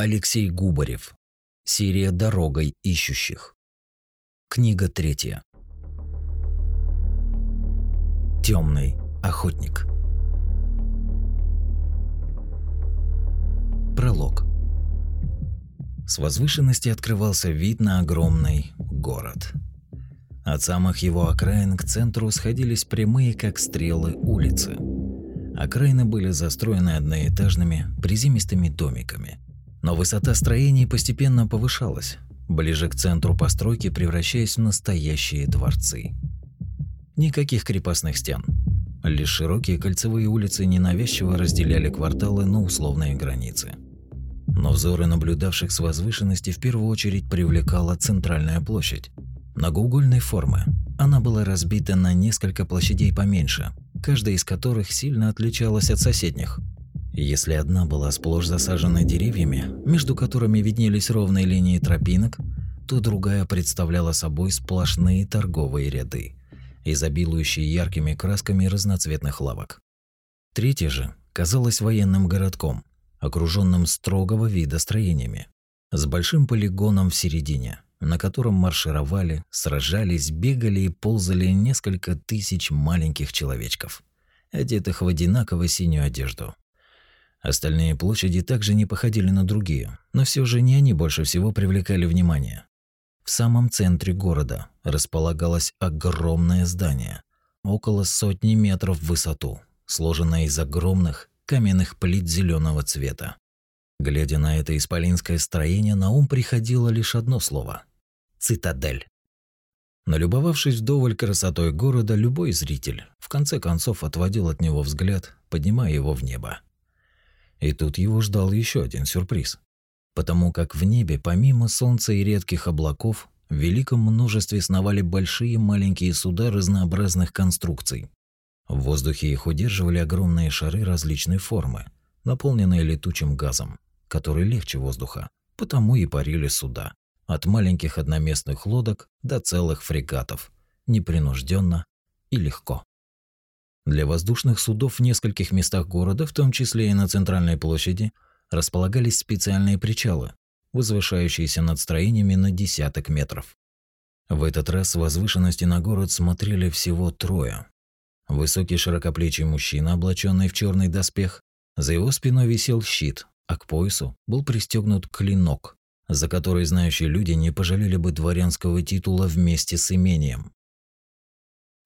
Алексей Губарев. Серия «Дорогой ищущих». Книга третья. Темный охотник. Пролог. С возвышенности открывался вид на огромный город. От самых его окраин к центру сходились прямые, как стрелы, улицы. Окраины были застроены одноэтажными, приземистыми домиками – но высота строений постепенно повышалась, ближе к центру постройки превращаясь в настоящие дворцы. Никаких крепостных стен. Лишь широкие кольцевые улицы ненавязчиво разделяли кварталы на условные границы. Но взоры наблюдавших с возвышенности в первую очередь привлекала центральная площадь. Многоугольной формы. Она была разбита на несколько площадей поменьше, каждая из которых сильно отличалась от соседних – если одна была сплошь засажена деревьями, между которыми виднелись ровные линии тропинок, то другая представляла собой сплошные торговые ряды, изобилующие яркими красками разноцветных лавок. Третья же казалась военным городком, окруженным строгого вида строениями, с большим полигоном в середине, на котором маршировали, сражались, бегали и ползали несколько тысяч маленьких человечков, одетых в одинаково синюю одежду, Остальные площади также не походили на другие, но все же не они больше всего привлекали внимание. В самом центре города располагалось огромное здание, около сотни метров в высоту, сложенное из огромных каменных плит зеленого цвета. Глядя на это исполинское строение, на ум приходило лишь одно слово – цитадель. Налюбовавшись вдоволь красотой города, любой зритель в конце концов отводил от него взгляд, поднимая его в небо. И тут его ждал еще один сюрприз. Потому как в небе, помимо солнца и редких облаков, в великом множестве сновали большие и маленькие суда разнообразных конструкций. В воздухе их удерживали огромные шары различной формы, наполненные летучим газом, который легче воздуха, потому и парили суда. От маленьких одноместных лодок до целых фрегатов, непринужденно и легко. Для воздушных судов в нескольких местах города, в том числе и на центральной площади, располагались специальные причалы, возвышающиеся над строениями на десяток метров. В этот раз возвышенности на город смотрели всего трое. Высокий широкоплечий мужчина, облаченный в черный доспех, за его спиной висел щит, а к поясу был пристегнут клинок, за который знающие люди не пожалели бы дворянского титула вместе с имением.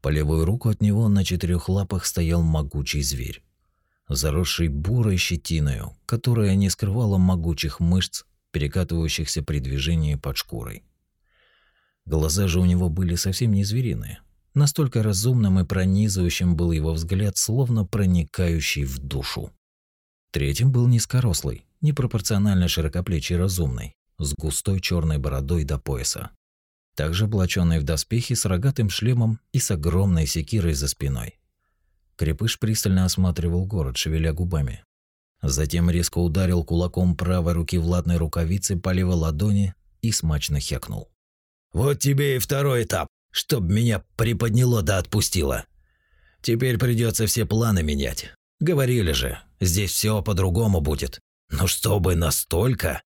По левую руку от него на четырех лапах стоял могучий зверь, заросший бурой щетиною, которая не скрывала могучих мышц, перекатывающихся при движении под шкурой. Глаза же у него были совсем не звериные. Настолько разумным и пронизывающим был его взгляд, словно проникающий в душу. Третьим был низкорослый, непропорционально широкоплечий разумный, с густой черной бородой до пояса также облаченный в доспехи с рогатым шлемом и с огромной секирой за спиной. Крепыш пристально осматривал город, шевеля губами. Затем резко ударил кулаком правой руки в латной рукавице по левой ладони и смачно хекнул. «Вот тебе и второй этап, чтоб меня приподняло да отпустило. Теперь придется все планы менять. Говорили же, здесь все по-другому будет. Но чтобы настолько...»